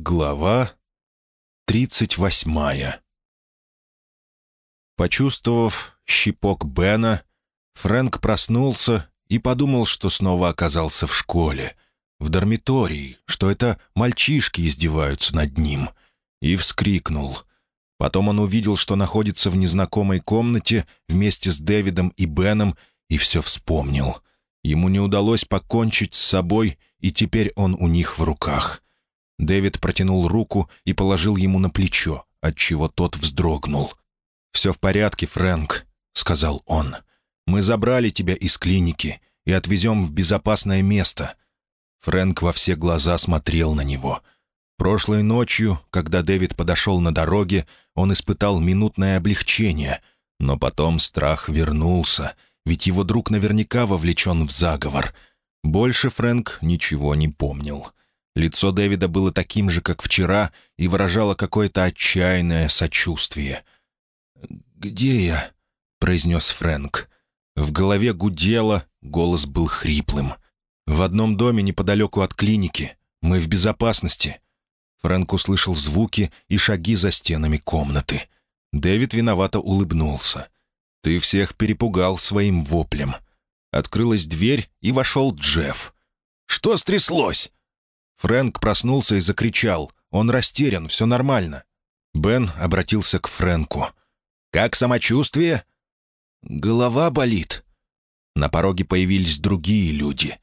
Глава тридцать восьмая Почувствовав щипок Бена, Фрэнк проснулся и подумал, что снова оказался в школе, в дармитории, что это мальчишки издеваются над ним, и вскрикнул. Потом он увидел, что находится в незнакомой комнате вместе с Дэвидом и Беном, и все вспомнил. Ему не удалось покончить с собой, и теперь он у них в руках. Дэвид протянул руку и положил ему на плечо, отчего тот вздрогнул. «Все в порядке, Фрэнк», — сказал он. «Мы забрали тебя из клиники и отвезем в безопасное место». Фрэнк во все глаза смотрел на него. Прошлой ночью, когда Дэвид подошел на дороге, он испытал минутное облегчение, но потом страх вернулся, ведь его друг наверняка вовлечен в заговор. Больше Фрэнк ничего не помнил. Лицо Дэвида было таким же, как вчера, и выражало какое-то отчаянное сочувствие — «Где я?» — произнес Фрэнк. В голове гудело, голос был хриплым. «В одном доме неподалеку от клиники. Мы в безопасности». Фрэнк услышал звуки и шаги за стенами комнаты. Дэвид виновато улыбнулся. «Ты всех перепугал своим воплем». Открылась дверь, и вошел Джефф. «Что стряслось?» Фрэнк проснулся и закричал. «Он растерян, все нормально». Бен обратился к Фрэнку. Как самочувствие?» «Голова болит». На пороге появились другие люди.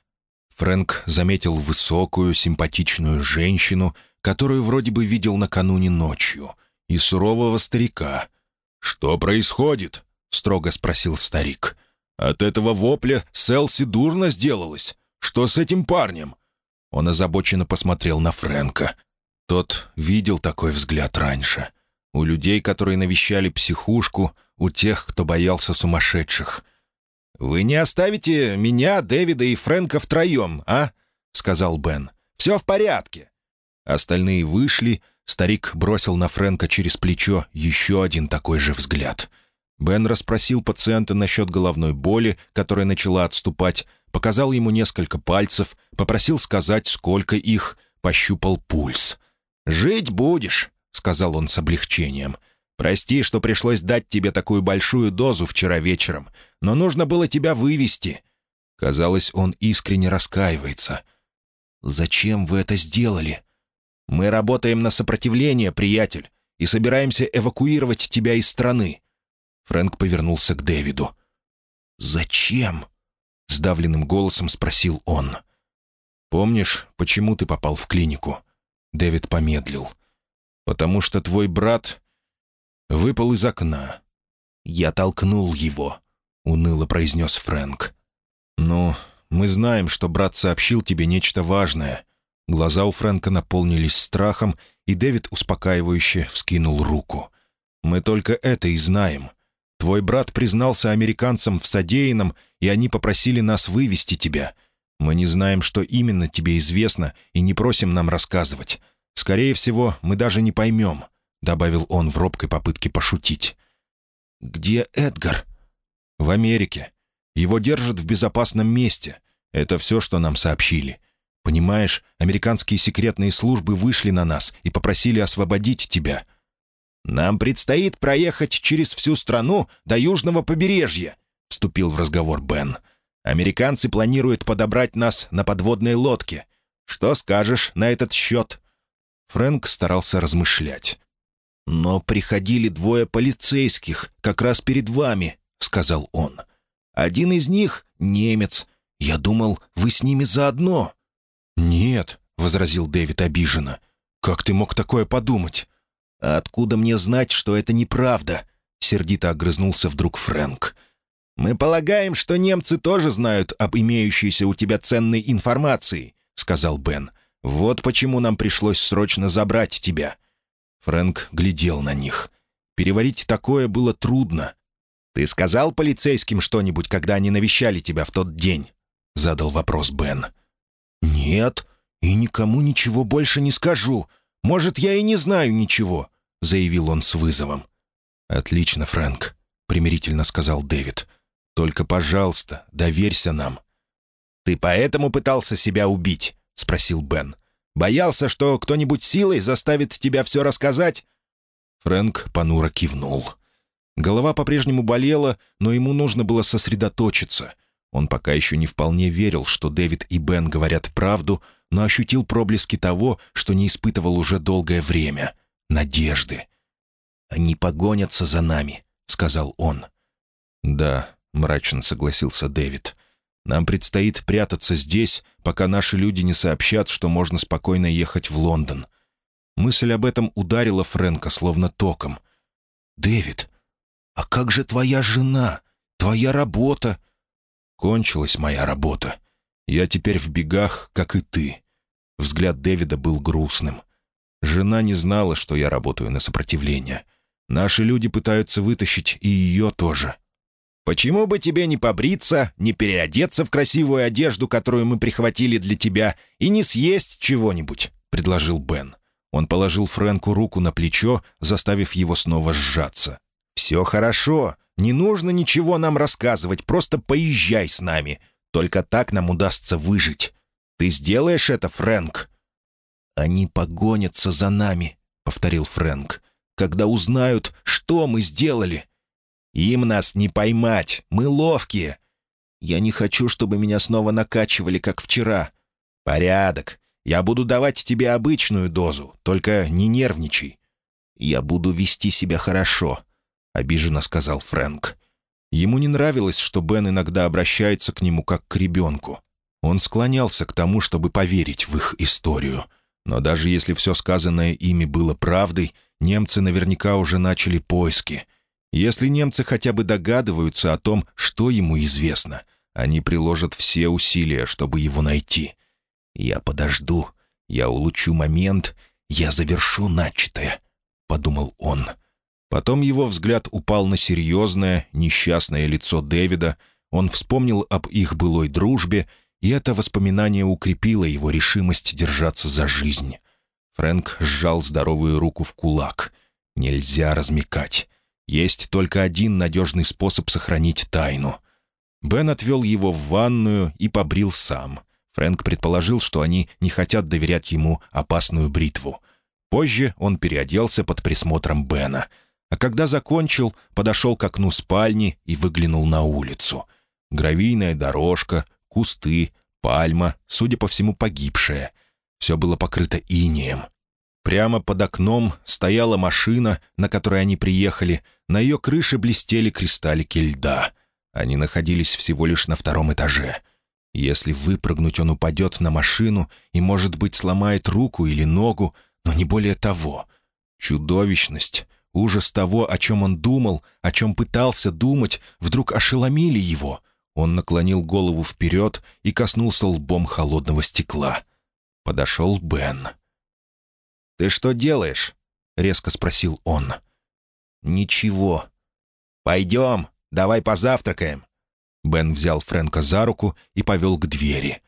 Фрэнк заметил высокую, симпатичную женщину, которую вроде бы видел накануне ночью, и сурового старика. «Что происходит?» — строго спросил старик. «От этого вопля Селси дурно сделалось. Что с этим парнем?» Он озабоченно посмотрел на Фрэнка. Тот видел такой взгляд раньше — у людей, которые навещали психушку, у тех, кто боялся сумасшедших. «Вы не оставите меня, Дэвида и Фрэнка втроем, а?» — сказал Бен. «Все в порядке». Остальные вышли, старик бросил на Фрэнка через плечо еще один такой же взгляд. Бен расспросил пациента насчет головной боли, которая начала отступать, показал ему несколько пальцев, попросил сказать, сколько их, пощупал пульс. «Жить будешь», — сказал он с облегчением. «Прости, что пришлось дать тебе такую большую дозу вчера вечером, но нужно было тебя вывести». Казалось, он искренне раскаивается. «Зачем вы это сделали?» «Мы работаем на сопротивление, приятель, и собираемся эвакуировать тебя из страны». Фрэнк повернулся к Дэвиду. «Зачем?» — сдавленным голосом спросил он. «Помнишь, почему ты попал в клинику?» Дэвид помедлил потому что твой брат выпал из окна. Я толкнул его», — уныло произнес Фрэнк. «Ну, мы знаем, что брат сообщил тебе нечто важное». Глаза у Фрэнка наполнились страхом, и Дэвид успокаивающе вскинул руку. «Мы только это и знаем. Твой брат признался американцам в содеянном, и они попросили нас вывести тебя. Мы не знаем, что именно тебе известно, и не просим нам рассказывать. «Скорее всего, мы даже не поймем», — добавил он в робкой попытке пошутить. «Где Эдгар?» «В Америке. Его держат в безопасном месте. Это все, что нам сообщили. Понимаешь, американские секретные службы вышли на нас и попросили освободить тебя». «Нам предстоит проехать через всю страну до южного побережья», — вступил в разговор Бен. «Американцы планируют подобрать нас на подводной лодке. Что скажешь на этот счет?» Фрэнк старался размышлять. «Но приходили двое полицейских, как раз перед вами», — сказал он. «Один из них — немец. Я думал, вы с ними заодно». «Нет», — возразил Дэвид обиженно. «Как ты мог такое подумать?» «А откуда мне знать, что это неправда?» — сердито огрызнулся вдруг Фрэнк. «Мы полагаем, что немцы тоже знают об имеющейся у тебя ценной информации», — сказал Бен. Вот почему нам пришлось срочно забрать тебя». Фрэнк глядел на них. Переварить такое было трудно. «Ты сказал полицейским что-нибудь, когда они навещали тебя в тот день?» — задал вопрос Бен. «Нет, и никому ничего больше не скажу. Может, я и не знаю ничего», — заявил он с вызовом. «Отлично, Фрэнк», — примирительно сказал Дэвид. «Только, пожалуйста, доверься нам». «Ты поэтому пытался себя убить?» — спросил Бен. Боялся, что кто-нибудь силой заставит тебя все рассказать?» Фрэнк понуро кивнул. Голова по-прежнему болела, но ему нужно было сосредоточиться. Он пока еще не вполне верил, что Дэвид и Бен говорят правду, но ощутил проблески того, что не испытывал уже долгое время — надежды. «Они погонятся за нами», — сказал он. «Да», — мрачно согласился Дэвид. «Нам предстоит прятаться здесь, пока наши люди не сообщат, что можно спокойно ехать в Лондон». Мысль об этом ударила Фрэнка словно током. «Дэвид, а как же твоя жена? Твоя работа?» «Кончилась моя работа. Я теперь в бегах, как и ты». Взгляд Дэвида был грустным. Жена не знала, что я работаю на сопротивление. Наши люди пытаются вытащить и ее тоже. «Почему бы тебе не побриться, не переодеться в красивую одежду, которую мы прихватили для тебя, и не съесть чего-нибудь?» — предложил Бен. Он положил Фрэнку руку на плечо, заставив его снова сжаться. «Все хорошо. Не нужно ничего нам рассказывать, просто поезжай с нами. Только так нам удастся выжить. Ты сделаешь это, Фрэнк?» «Они погонятся за нами», — повторил Фрэнк, «когда узнают, что мы сделали». «Им нас не поймать, мы ловкие». «Я не хочу, чтобы меня снова накачивали, как вчера». «Порядок. Я буду давать тебе обычную дозу, только не нервничай». «Я буду вести себя хорошо», — обиженно сказал Фрэнк. Ему не нравилось, что Бен иногда обращается к нему как к ребенку. Он склонялся к тому, чтобы поверить в их историю. Но даже если все сказанное ими было правдой, немцы наверняка уже начали поиски. Если немцы хотя бы догадываются о том, что ему известно, они приложат все усилия, чтобы его найти. «Я подожду, я улучшу момент, я завершу начатое», — подумал он. Потом его взгляд упал на серьезное, несчастное лицо Дэвида, он вспомнил об их былой дружбе, и это воспоминание укрепило его решимость держаться за жизнь. Фрэнк сжал здоровую руку в кулак. «Нельзя размекать. Есть только один надежный способ сохранить тайну». Бен отвел его в ванную и побрил сам. Фрэнк предположил, что они не хотят доверять ему опасную бритву. Позже он переоделся под присмотром Бена — а когда закончил, подошел к окну спальни и выглянул на улицу. Гравийная дорожка, кусты, пальма, судя по всему, погибшая. Все было покрыто инеем. Прямо под окном стояла машина, на которой они приехали. На ее крыше блестели кристаллики льда. Они находились всего лишь на втором этаже. Если выпрыгнуть, он упадет на машину и, может быть, сломает руку или ногу, но не более того. Чудовищность, Ужас того, о чем он думал, о чем пытался думать, вдруг ошеломили его. Он наклонил голову вперед и коснулся лбом холодного стекла. Подошел Бен. «Ты что делаешь?» — резко спросил он. «Ничего». «Пойдем, давай позавтракаем». Бен взял Фрэнка за руку и повел к двери.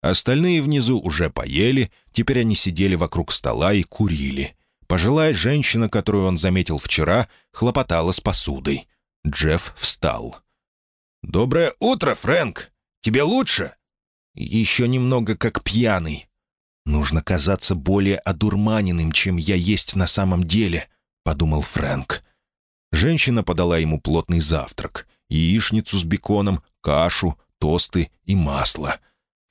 Остальные внизу уже поели, теперь они сидели вокруг стола и курили. Пожилая женщина, которую он заметил вчера, хлопотала с посудой. Джефф встал. «Доброе утро, Фрэнк! Тебе лучше?» «Еще немного как пьяный. Нужно казаться более одурманенным, чем я есть на самом деле», — подумал Фрэнк. Женщина подала ему плотный завтрак. Яичницу с беконом, кашу, тосты и масло.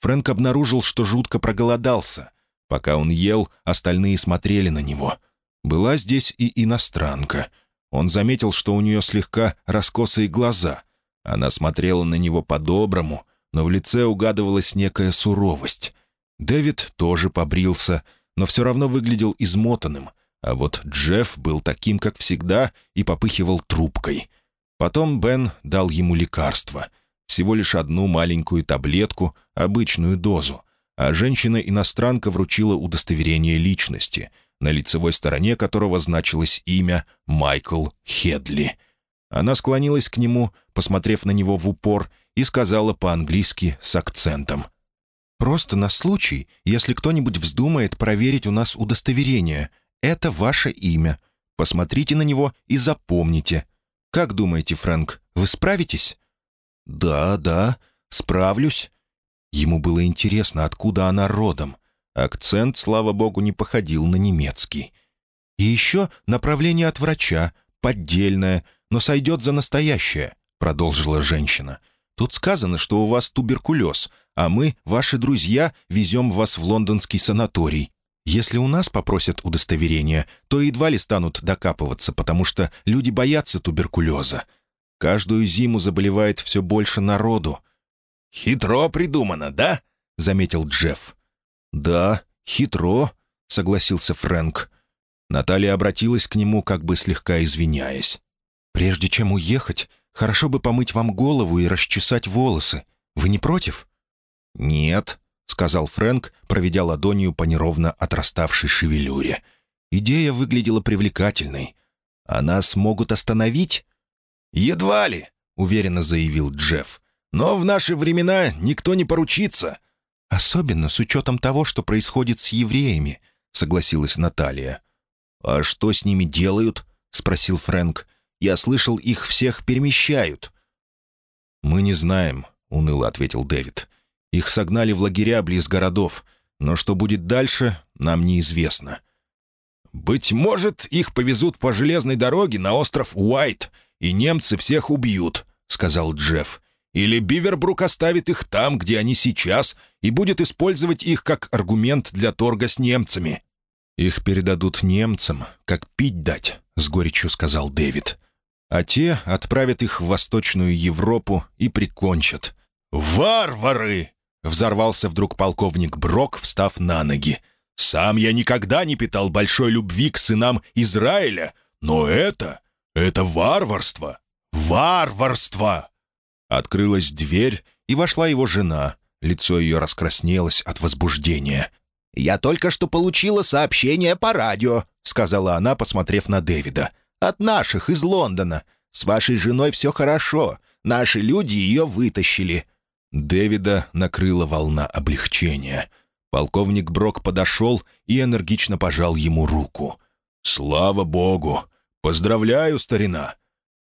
Фрэнк обнаружил, что жутко проголодался. Пока он ел, остальные смотрели на него — была здесь и иностранка. Он заметил, что у нее слегка раскосые глаза. Она смотрела на него по-доброму, но в лице угадывалась некая суровость. Дэвид тоже побрился, но все равно выглядел измотанным, а вот Джефф был таким, как всегда, и попыхивал трубкой. Потом Бен дал ему лекарство. Всего лишь одну маленькую таблетку, обычную дозу, а женщина-иностранка вручила удостоверение личности — на лицевой стороне которого значилось имя Майкл Хедли. Она склонилась к нему, посмотрев на него в упор, и сказала по-английски с акцентом. «Просто на случай, если кто-нибудь вздумает проверить у нас удостоверение. Это ваше имя. Посмотрите на него и запомните. Как думаете, Фрэнк, вы справитесь?» «Да, да, справлюсь». Ему было интересно, откуда она родом. Акцент, слава богу, не походил на немецкий. «И еще направление от врача, поддельное, но сойдет за настоящее», — продолжила женщина. «Тут сказано, что у вас туберкулез, а мы, ваши друзья, везем вас в лондонский санаторий. Если у нас попросят удостоверение, то едва ли станут докапываться, потому что люди боятся туберкулеза. Каждую зиму заболевает все больше народу». «Хитро придумано, да?» — заметил Джефф. «Да, хитро», — согласился Фрэнк. Наталья обратилась к нему, как бы слегка извиняясь. «Прежде чем уехать, хорошо бы помыть вам голову и расчесать волосы. Вы не против?» «Нет», — сказал Фрэнк, проведя ладонью по неровно отраставшей шевелюре. Идея выглядела привлекательной. «А нас могут остановить?» «Едва ли», — уверенно заявил Джефф. «Но в наши времена никто не поручится». «Особенно с учетом того, что происходит с евреями», — согласилась Наталья. «А что с ними делают?» — спросил Фрэнк. «Я слышал, их всех перемещают». «Мы не знаем», — уныло ответил Дэвид. «Их согнали в лагеря близ городов, но что будет дальше, нам неизвестно». «Быть может, их повезут по железной дороге на остров Уайт, и немцы всех убьют», — сказал Джефф. Или Бивербрук оставит их там, где они сейчас, и будет использовать их как аргумент для торга с немцами». «Их передадут немцам, как пить дать», — с горечью сказал Дэвид. «А те отправят их в Восточную Европу и прикончат». «Варвары!» — взорвался вдруг полковник Брок, встав на ноги. «Сам я никогда не питал большой любви к сынам Израиля, но это... это варварство! Варварство!» Открылась дверь, и вошла его жена. Лицо ее раскраснелось от возбуждения. «Я только что получила сообщение по радио», — сказала она, посмотрев на Дэвида. «От наших, из Лондона. С вашей женой все хорошо. Наши люди ее вытащили». Дэвида накрыла волна облегчения. Полковник Брок подошел и энергично пожал ему руку. «Слава богу! Поздравляю, старина!»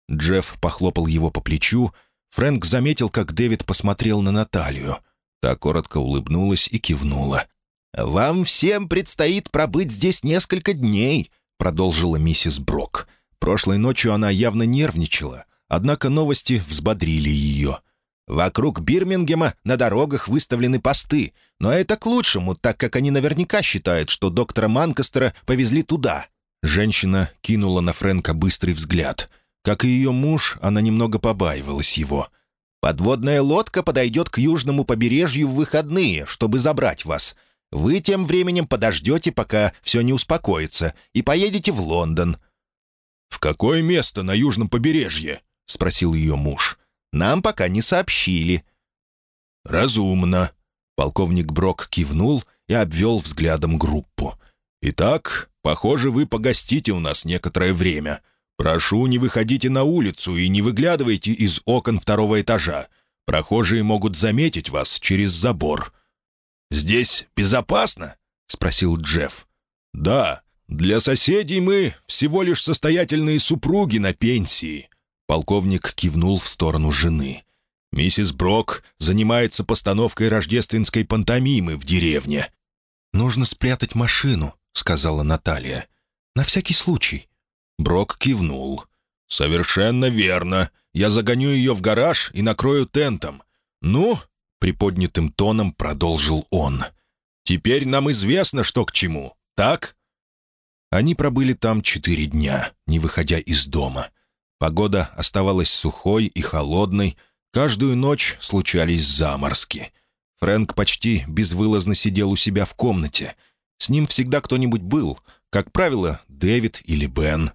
Джефф похлопал его по плечу, Фрэнк заметил, как Дэвид посмотрел на Наталью. Та коротко улыбнулась и кивнула. «Вам всем предстоит пробыть здесь несколько дней», — продолжила миссис Брок. Прошлой ночью она явно нервничала, однако новости взбодрили ее. «Вокруг Бирмингема на дорогах выставлены посты, но это к лучшему, так как они наверняка считают, что доктора Манкастера повезли туда». Женщина кинула на Фрэнка быстрый взгляд — как и ее муж, она немного побаивалась его. «Подводная лодка подойдет к южному побережью в выходные, чтобы забрать вас. Вы тем временем подождете, пока все не успокоится, и поедете в Лондон». «В какое место на южном побережье?» — спросил ее муж. «Нам пока не сообщили». «Разумно». Полковник Брок кивнул и обвел взглядом группу. «Итак, похоже, вы погостите у нас некоторое время. «Прошу, не выходите на улицу и не выглядывайте из окон второго этажа. Прохожие могут заметить вас через забор». «Здесь безопасно?» — спросил Джефф. «Да, для соседей мы всего лишь состоятельные супруги на пенсии». Полковник кивнул в сторону жены. «Миссис Брок занимается постановкой рождественской пантомимы в деревне». «Нужно спрятать машину», — сказала Наталья. «На всякий случай. Брок кивнул. «Совершенно верно. Я загоню ее в гараж и накрою тентом. Ну?» — приподнятым тоном продолжил он. «Теперь нам известно, что к чему, так?» Они пробыли там четыре дня, не выходя из дома. Погода оставалась сухой и холодной, каждую ночь случались заморски. Фрэнк почти безвылазно сидел у себя в комнате. С ним всегда кто-нибудь был, как правило, Дэвид или Бен.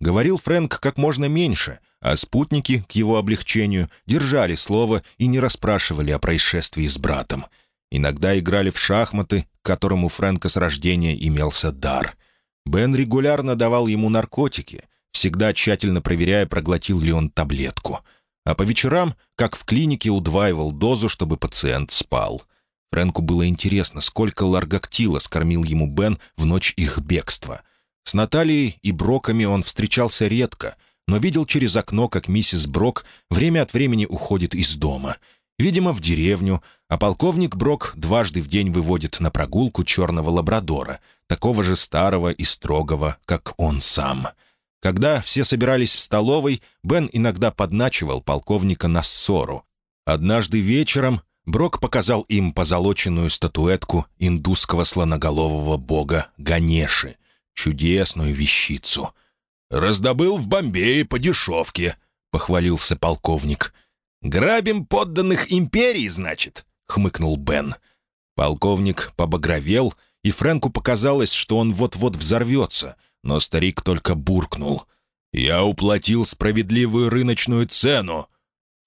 Говорил Фрэнк как можно меньше, а спутники, к его облегчению, держали слово и не расспрашивали о происшествии с братом. Иногда играли в шахматы, к которым Фрэнка с рождения имелся дар. Бен регулярно давал ему наркотики, всегда тщательно проверяя, проглотил ли он таблетку. А по вечерам, как в клинике, удваивал дозу, чтобы пациент спал. Фрэнку было интересно, сколько ларгактила скормил ему Бен в ночь их бегства — с Натальей и Броками он встречался редко, но видел через окно, как миссис Брок время от времени уходит из дома. видимо, в деревню, а полковник Брок дважды в день выводит на прогулку черного лабрадора, такого же старого и строгого, как он сам. Когда все собирались в столовой, Бен иногда подначивал полковника на ссору. Однажды вечером Брок показал им позолоченную статуэтку индусского слоноголового бога Ганеши, чудесную вещицу. «Раздобыл в Бомбее по дешевке», — похвалился полковник. «Грабим подданных империи, значит?» — хмыкнул Бен. Полковник побагровел, и Фрэнку показалось, что он вот-вот взорвется, но старик только буркнул. «Я уплатил справедливую рыночную цену.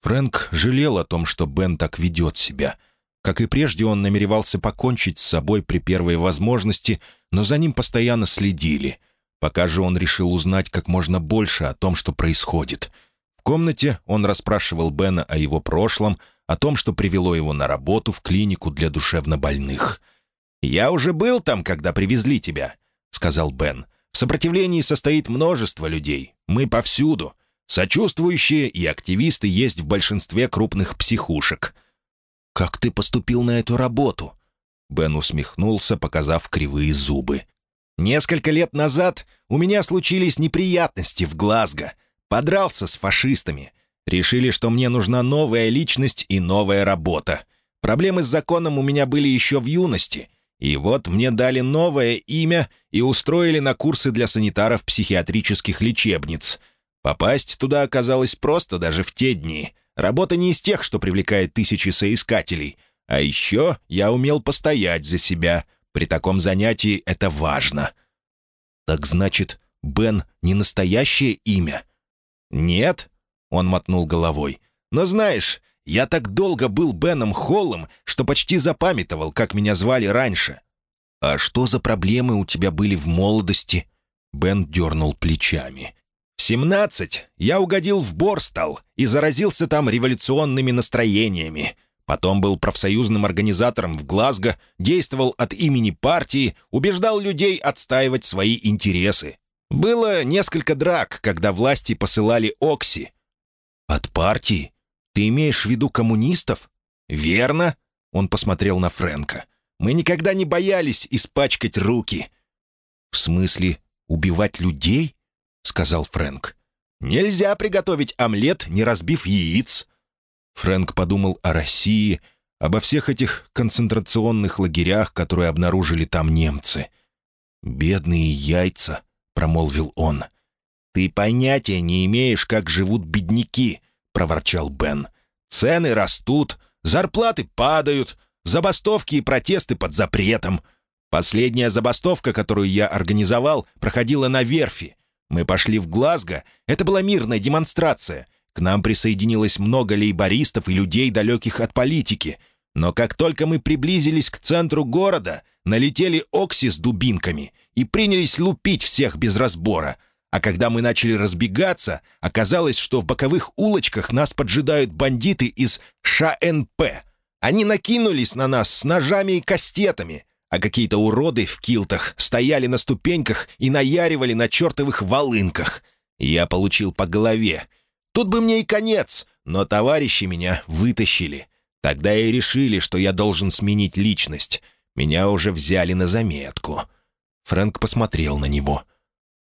Фрэнк жалел о том, что Бен так ведет себя. Как и прежде, он намеревался покончить с собой при первой возможности, но за ним постоянно следили. Пока же он решил узнать как можно больше о том, что происходит. В комнате он расспрашивал Бена о его прошлом, о том, что привело его на работу в клинику для душевнобольных. «Я уже был там, когда привезли тебя», — сказал Бен. «В сопротивлении состоит множество людей. Мы повсюду. Сочувствующие и активисты есть в большинстве крупных психушек. «Как ты поступил на эту работу?» Бен усмехнулся, показав кривые зубы. «Несколько лет назад у меня случились неприятности в Глазго. Подрался с фашистами. Решили, что мне нужна новая личность и новая работа. Проблемы с законом у меня были еще в юности. И вот мне дали новое имя и устроили на курсы для санитаров психиатрических лечебниц — Попасть туда оказалось просто даже в те дни. Работа не из тех, что привлекает тысячи соискателей. А еще я умел постоять за себя. При таком занятии это важно. «Так значит, Бен не настоящее имя?» «Нет», — он мотнул головой. «Но знаешь, я так долго был Беном Холлом, что почти запамятовал, как меня звали раньше». «А что за проблемы у тебя были в молодости?» Бен дернул плечами. В 17 я угодил в Борстал и заразился там революционными настроениями. Потом был профсоюзным организатором в Глазго, действовал от имени партии, убеждал людей отстаивать свои интересы. Было несколько драк, когда власти посылали Окси. «От партии? Ты имеешь в виду коммунистов?» «Верно», — он посмотрел на Фрэнка. «Мы никогда не боялись испачкать руки». «В смысле, убивать людей?» — сказал Фрэнк. «Нельзя приготовить омлет, не разбив яиц». Фрэнк подумал о России, обо всех этих концентрационных лагерях, которые обнаружили там немцы. «Бедные яйца», — промолвил он. «Ты понятия не имеешь, как живут бедняки», — проворчал Бен. «Цены растут, зарплаты падают, забастовки и протесты под запретом. Последняя забастовка, которую я организовал, проходила на верфи. Мы пошли в Глазго. Это была мирная демонстрация. К нам присоединилось много лейбористов и людей, далеких от политики. Но как только мы приблизились к центру города, налетели Окси с дубинками и принялись лупить всех без разбора. А когда мы начали разбегаться, оказалось, что в боковых улочках нас поджидают бандиты из ШНП. Они накинулись на нас с ножами и кастетами а какие-то уроды в килтах стояли на ступеньках и наяривали на чертовых волынках. Я получил по голове. Тут бы мне и конец, но товарищи меня вытащили. Тогда и решили, что я должен сменить личность. Меня уже взяли на заметку. Фрэнк посмотрел на него.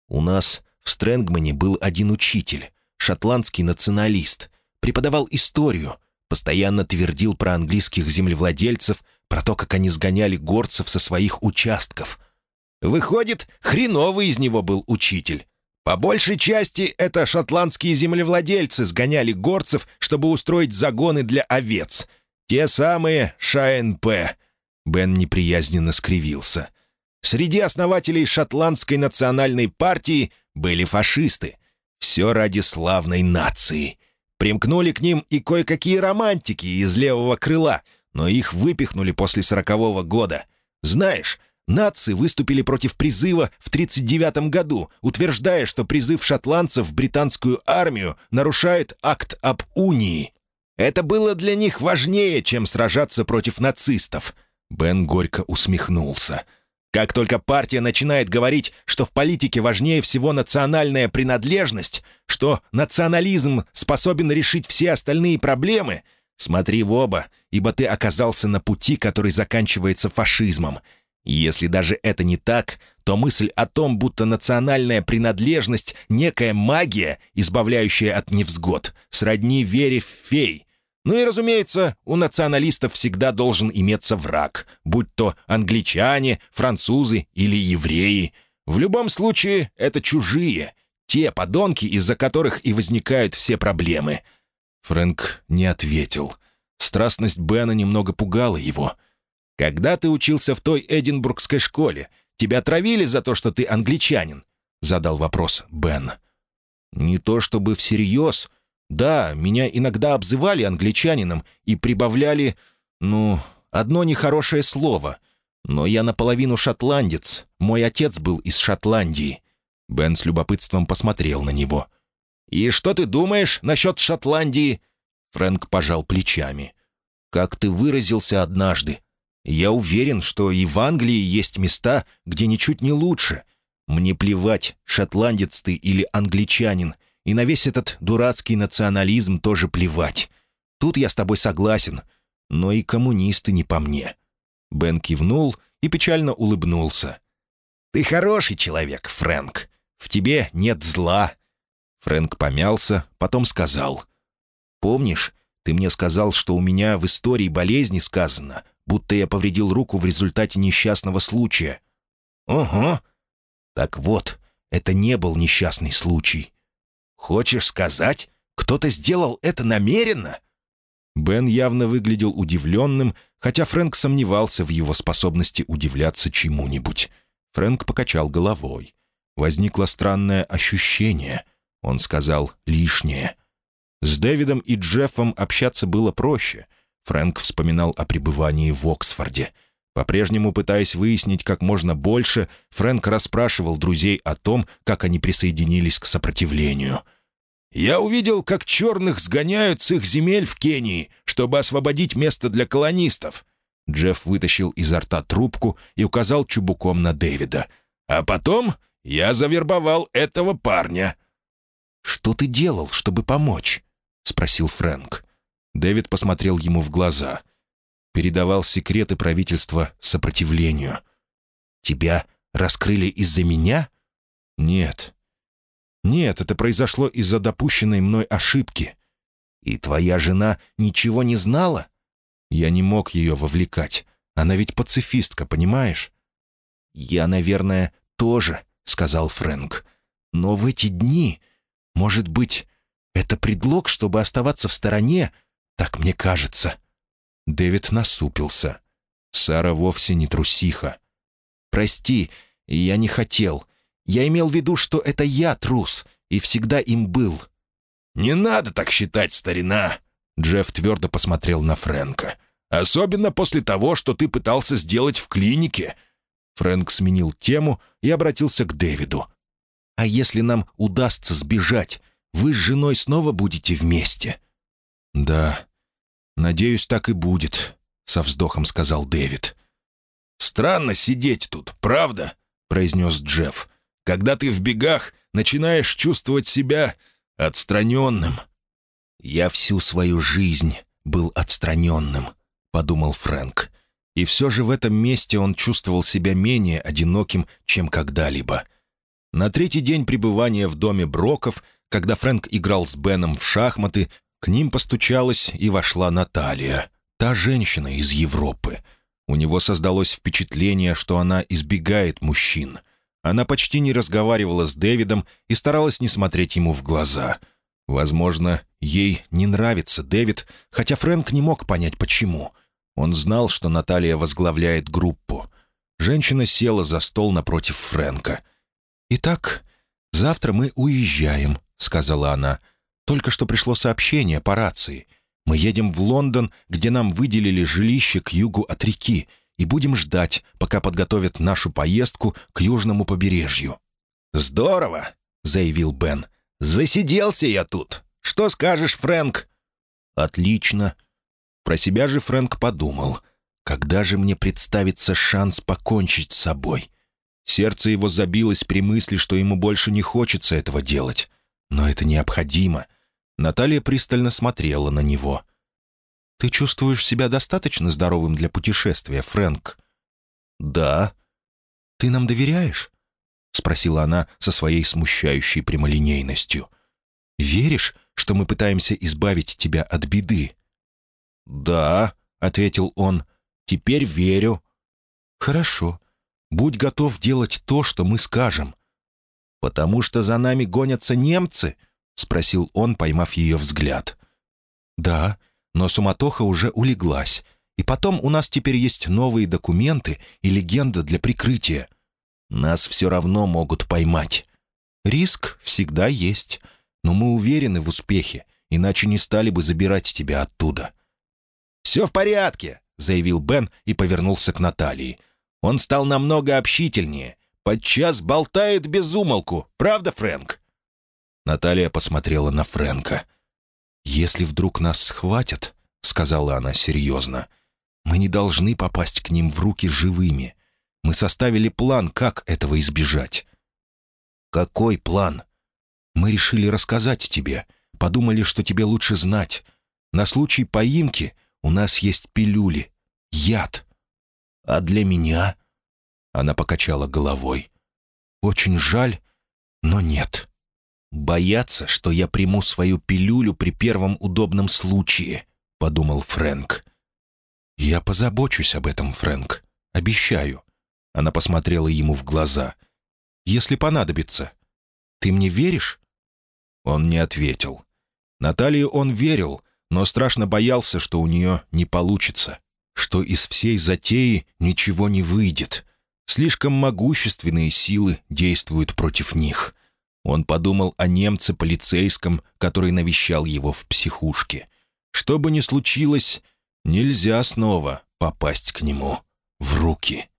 «У нас в Стрэнгмане был один учитель, шотландский националист. Преподавал историю, постоянно твердил про английских землевладельцев — про то, как они сгоняли горцев со своих участков. Выходит, хреновый из него был учитель. По большей части это шотландские землевладельцы сгоняли горцев, чтобы устроить загоны для овец. Те самые ШНП. Бен неприязненно скривился. Среди основателей шотландской национальной партии были фашисты. Все ради славной нации. Примкнули к ним и кое-какие романтики из левого крыла — но их выпихнули после сорокового года. Знаешь, нации выступили против призыва в 1939 году, утверждая, что призыв шотландцев в британскую армию нарушает акт об унии. Это было для них важнее, чем сражаться против нацистов. Бен горько усмехнулся. Как только партия начинает говорить, что в политике важнее всего национальная принадлежность, что национализм способен решить все остальные проблемы — Смотри в оба, ибо ты оказался на пути, который заканчивается фашизмом. Если даже это не так, то мысль о том, будто национальная принадлежность — некая магия, избавляющая от невзгод, сродни вере в фей. Ну и, разумеется, у националистов всегда должен иметься враг, будь то англичане, французы или евреи. В любом случае, это чужие, те подонки, из-за которых и возникают все проблемы. Фрэнк не ответил. Страстность Бена немного пугала его — «Когда ты учился в той Эдинбургской школе, тебя травили за то, что ты англичанин?» — задал вопрос Бен. «Не то чтобы всерьез. Да, меня иногда обзывали англичанином и прибавляли, ну, одно нехорошее слово. Но я наполовину шотландец. Мой отец был из Шотландии». Бен с любопытством посмотрел на него. «И что ты думаешь насчет Шотландии?» Фрэнк пожал плечами. «Как ты выразился однажды, я уверен, что и в Англии есть места, где ничуть не лучше. Мне плевать, шотландец ты или англичанин, и на весь этот дурацкий национализм тоже плевать. Тут я с тобой согласен, но и коммунисты не по мне». Бен кивнул и печально улыбнулся. «Ты хороший человек, Фрэнк. В тебе нет зла». Фрэнк помялся, потом сказал. «Помнишь, ты мне сказал, что у меня в истории болезни сказано, будто я повредил руку в результате несчастного случая. «Ого! Так вот, это не был несчастный случай. Хочешь сказать, кто-то сделал это намеренно?» Бен явно выглядел удивленным, хотя Фрэнк сомневался в его способности удивляться чему-нибудь. Фрэнк покачал головой. Возникло странное ощущение. Он сказал «лишнее». С Дэвидом и Джеффом общаться было проще. Фрэнк вспоминал о пребывании в Оксфорде. По-прежнему пытаясь выяснить как можно больше, Фрэнк расспрашивал друзей о том, как они присоединились к сопротивлению. «Я увидел, как черных сгоняют с их земель в Кении, чтобы освободить место для колонистов». Джефф вытащил изо рта трубку и указал чубуком на Дэвида. «А потом я завербовал этого парня». «Что ты делал, чтобы помочь?» — спросил Фрэнк. Дэвид посмотрел ему в глаза. Передавал секреты правительства сопротивлению. «Тебя раскрыли из-за меня?» «Нет». «Нет, это произошло из-за допущенной мной ошибки». «И твоя жена ничего не знала?» «Я не мог ее вовлекать. Она ведь пацифистка, понимаешь?» «Я, наверное, тоже», — сказал Фрэнк. «Но в эти дни, может быть, это предлог, чтобы оставаться в стороне так мне кажется». Дэвид насупился. Сара вовсе не трусиха. «Прости, я не хотел. Я имел в виду, что это я трус, и всегда им был». «Не надо так считать, старина!» Джефф твердо посмотрел на Фрэнка. «Особенно после того, что ты пытался сделать в клинике». Фрэнк сменил тему и обратился к Дэвиду. «А если нам удастся сбежать, вы с женой снова будете вместе?» «Да, надеюсь, так и будет», — со вздохом сказал Дэвид. «Странно сидеть тут, правда?» — произнес Джефф. «Когда ты в бегах, начинаешь чувствовать себя отстраненным». «Я всю свою жизнь был отстраненным», — подумал Фрэнк. И все же в этом месте он чувствовал себя менее одиноким, чем когда-либо. На третий день пребывания в доме Броков, когда Фрэнк играл с Беном в шахматы, к ним постучалась и вошла Наталья, та женщина из Европы. У него создалось впечатление, что она избегает мужчин. Она почти не разговаривала с Дэвидом и старалась не смотреть ему в глаза. Возможно, ей не нравится Дэвид, хотя Фрэнк не мог понять, почему. Он знал, что Наталья возглавляет группу. Женщина села за стол напротив Фрэнка. «Итак, завтра мы уезжаем», — сказала она. Только что пришло сообщение по рации. Мы едем в Лондон, где нам выделили жилище к югу от реки, и будем ждать, пока подготовят нашу поездку к южному побережью». «Здорово!» — заявил Бен. «Засиделся я тут. Что скажешь, Фрэнк?» «Отлично». Про себя же Фрэнк подумал. «Когда же мне представится шанс покончить с собой?» Сердце его забилось при мысли, что ему больше не хочется этого делать. Но это необходимо. Наталья пристально смотрела на него. «Ты чувствуешь себя достаточно здоровым для путешествия, Фрэнк?» «Да». «Ты нам доверяешь?» — спросила она со своей смущающей прямолинейностью. «Веришь, что мы пытаемся избавить тебя от беды?» «Да», — ответил он, — «теперь верю». «Хорошо. Будь готов делать то, что мы скажем». «Потому что за нами гонятся немцы?» — спросил он, поймав ее взгляд. «Да, но суматоха уже улеглась. И потом у нас теперь есть новые документы и легенда для прикрытия. Нас все равно могут поймать. Риск всегда есть, но мы уверены в успехе, иначе не стали бы забирать тебя оттуда». «Все в порядке», — заявил Бен и повернулся к Наталье. «Он стал намного общительнее. Подчас болтает без умолку. Правда, Фрэнк?» Наталья посмотрела на Фрэнка. «Если вдруг нас схватят», — сказала она серьезно, — «мы не должны попасть к ним в руки живыми. Мы составили план, как этого избежать». «Какой план?» «Мы решили рассказать тебе. Подумали, что тебе лучше знать. На случай поимки у нас есть пилюли. Яд». «А для меня?» Она покачала головой. «Очень жаль, но нет». «Боятся, что я приму свою пилюлю при первом удобном случае», — подумал Фрэнк. «Я позабочусь об этом, Фрэнк. Обещаю». Она посмотрела ему в глаза. «Если понадобится. Ты мне веришь?» Он не ответил. Наталье он верил, но страшно боялся, что у нее не получится, что из всей затеи ничего не выйдет. Слишком могущественные силы действуют против них. Он подумал о немце-полицейском, который навещал его в психушке. Что бы ни случилось, нельзя снова попасть к нему в руки.